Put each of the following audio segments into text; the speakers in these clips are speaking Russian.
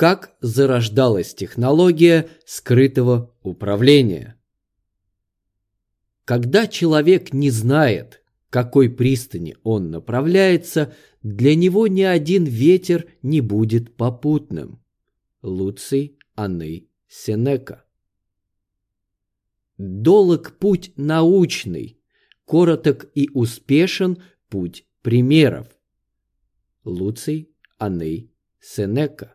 как зарождалась технология скрытого управления. Когда человек не знает, к какой пристани он направляется, для него ни один ветер не будет попутным. Луций Аны Сенека Долог путь научный, короток и успешен путь примеров. Луций Аны Сенека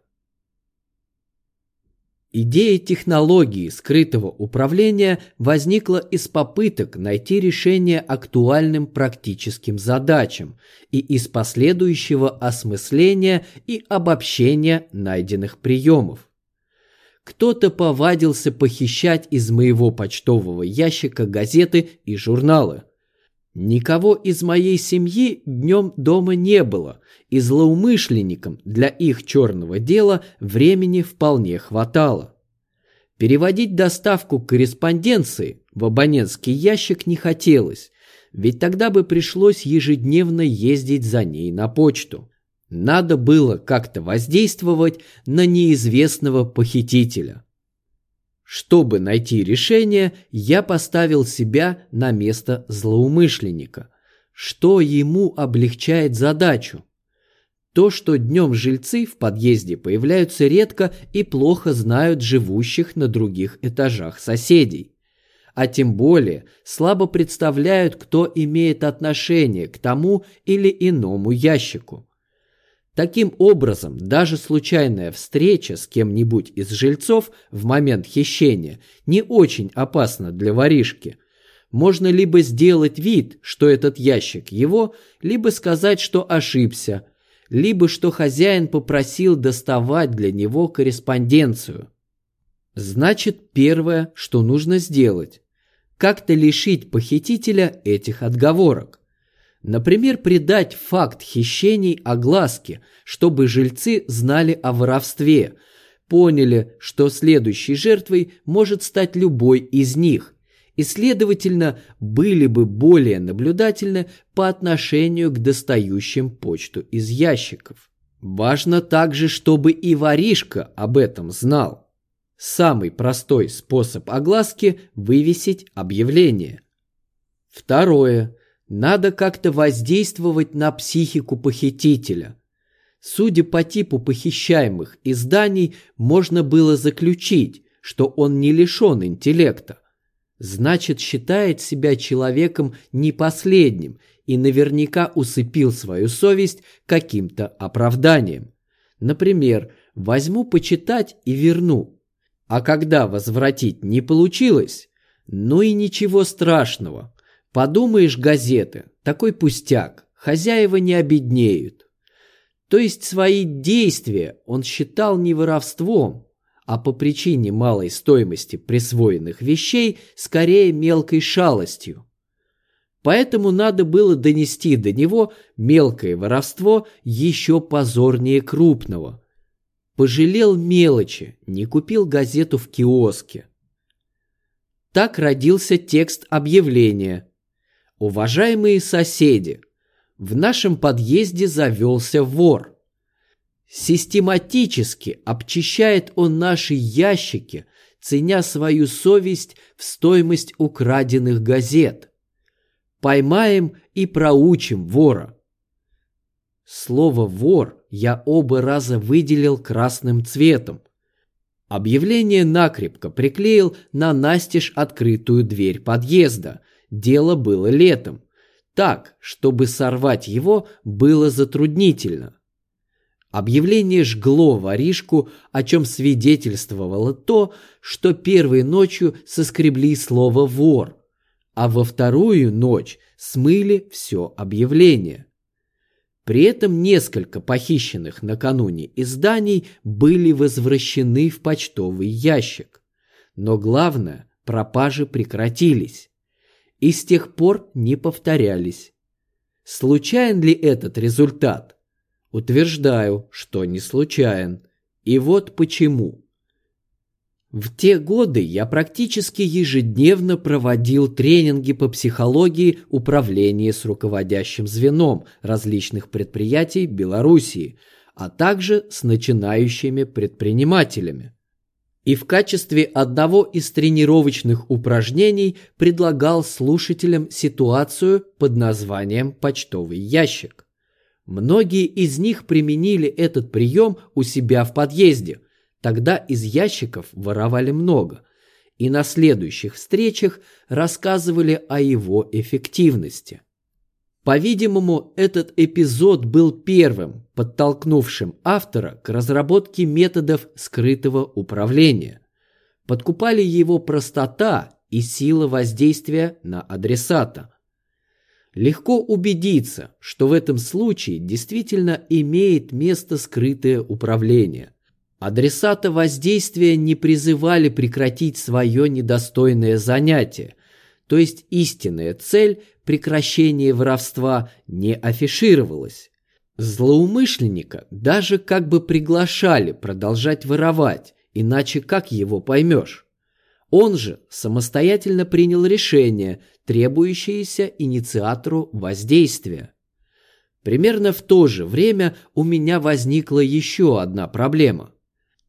Идея технологии скрытого управления возникла из попыток найти решение актуальным практическим задачам и из последующего осмысления и обобщения найденных приемов. Кто-то повадился похищать из моего почтового ящика газеты и журналы. Никого из моей семьи днем дома не было, и злоумышленникам для их черного дела времени вполне хватало. Переводить доставку корреспонденции в абонентский ящик не хотелось, ведь тогда бы пришлось ежедневно ездить за ней на почту. Надо было как-то воздействовать на неизвестного похитителя. Чтобы найти решение, я поставил себя на место злоумышленника. Что ему облегчает задачу? То, что днем жильцы в подъезде появляются редко и плохо знают живущих на других этажах соседей. А тем более слабо представляют, кто имеет отношение к тому или иному ящику. Таким образом, даже случайная встреча с кем-нибудь из жильцов в момент хищения не очень опасна для воришки. Можно либо сделать вид, что этот ящик его, либо сказать, что ошибся, либо что хозяин попросил доставать для него корреспонденцию. Значит, первое, что нужно сделать, как-то лишить похитителя этих отговорок. Например, придать факт хищений огласке, чтобы жильцы знали о воровстве, поняли, что следующей жертвой может стать любой из них, и, следовательно, были бы более наблюдательны по отношению к достающим почту из ящиков. Важно также, чтобы и воришка об этом знал. Самый простой способ огласки – вывесить объявление. Второе – надо как-то воздействовать на психику похитителя. Судя по типу похищаемых изданий, можно было заключить, что он не лишен интеллекта. Значит, считает себя человеком не последним и наверняка усыпил свою совесть каким-то оправданием. Например, возьму почитать и верну. А когда возвратить не получилось, ну и ничего страшного, Подумаешь, газеты, такой пустяк, хозяева не обеднеют. То есть свои действия он считал не воровством, а по причине малой стоимости присвоенных вещей скорее мелкой шалостью. Поэтому надо было донести до него мелкое воровство еще позорнее крупного. Пожалел мелочи, не купил газету в киоске. Так родился текст объявления – Уважаемые соседи, в нашем подъезде завелся вор. Систематически обчищает он наши ящики, ценя свою совесть в стоимость украденных газет. Поймаем и проучим вора. Слово «вор» я оба раза выделил красным цветом. Объявление накрепко приклеил на настежь открытую дверь подъезда – Дело было летом. Так, чтобы сорвать его, было затруднительно. Объявление жгло воришку, о чем свидетельствовало то, что первой ночью соскребли слово «вор», а во вторую ночь смыли все объявление. При этом несколько похищенных накануне изданий были возвращены в почтовый ящик. Но главное, пропажи прекратились и с тех пор не повторялись. Случайен ли этот результат? Утверждаю, что не случайен. И вот почему. В те годы я практически ежедневно проводил тренинги по психологии управления с руководящим звеном различных предприятий Белоруссии, а также с начинающими предпринимателями. И в качестве одного из тренировочных упражнений предлагал слушателям ситуацию под названием «почтовый ящик». Многие из них применили этот прием у себя в подъезде. Тогда из ящиков воровали много. И на следующих встречах рассказывали о его эффективности. По-видимому, этот эпизод был первым, подтолкнувшим автора к разработке методов скрытого управления. Подкупали его простота и сила воздействия на адресата. Легко убедиться, что в этом случае действительно имеет место скрытое управление. Адресата воздействия не призывали прекратить свое недостойное занятие, то есть истинная цель прекращение воровства не афишировалось. Злоумышленника даже как бы приглашали продолжать воровать, иначе как его поймешь? Он же самостоятельно принял решение, требующееся инициатору воздействия. Примерно в то же время у меня возникла еще одна проблема.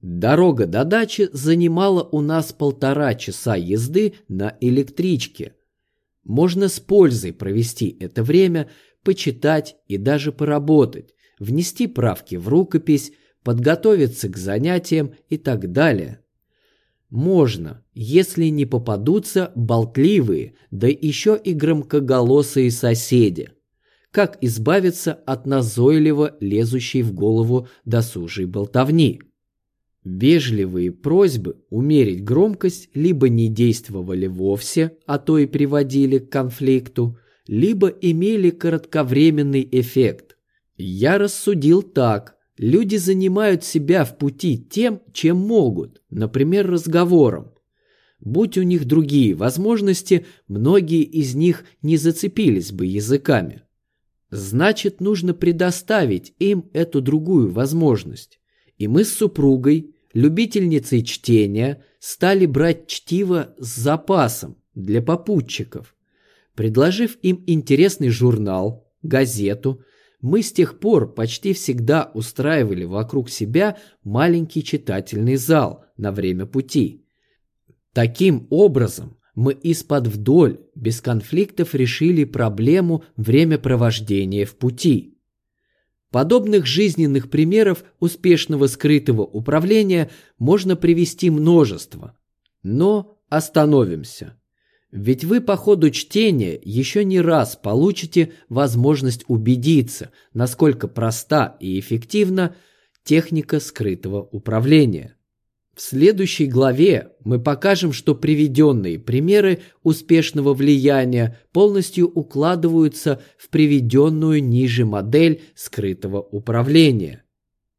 Дорога до дачи занимала у нас полтора часа езды на электричке, можно с пользой провести это время, почитать и даже поработать, внести правки в рукопись, подготовиться к занятиям и так далее. Можно, если не попадутся болтливые, да еще и громкоголосые соседи. Как избавиться от назойливо лезущей в голову досужей болтовни? Вежливые просьбы умерить громкость либо не действовали вовсе, а то и приводили к конфликту, либо имели кратковременный эффект. Я рассудил так. Люди занимают себя в пути тем, чем могут, например, разговором. Будь у них другие возможности, многие из них не зацепились бы языками. Значит, нужно предоставить им эту другую возможность. И мы с супругой любительницы чтения стали брать чтиво с запасом для попутчиков. Предложив им интересный журнал, газету, мы с тех пор почти всегда устраивали вокруг себя маленький читательный зал на время пути. Таким образом, мы из-под вдоль, без конфликтов решили проблему времяпровождения в пути. Подобных жизненных примеров успешного скрытого управления можно привести множество. Но остановимся. Ведь вы по ходу чтения еще не раз получите возможность убедиться, насколько проста и эффективна техника скрытого управления. В следующей главе мы покажем, что приведенные примеры успешного влияния полностью укладываются в приведенную ниже модель скрытого управления.